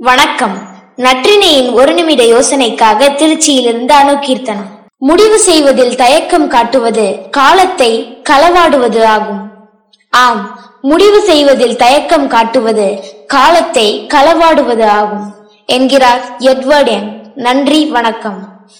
வணக்கம். நற்றினையின் ஒரு நிமிட யோசனைக்காக திருச்சியிலிருந்து அணுகீர்த்தனம் முடிவு செய்வதில் தயக்கம் காட்டுவது காலத்தை களவாடுவது ஆகும். ஆம் முடிவு செய்வதில் தயக்கம் காட்டுவது காலத்தை களவாடுவது ஆகும். என்கிறார் எட்வர்ட் எங் நன்றி வணக்கம்.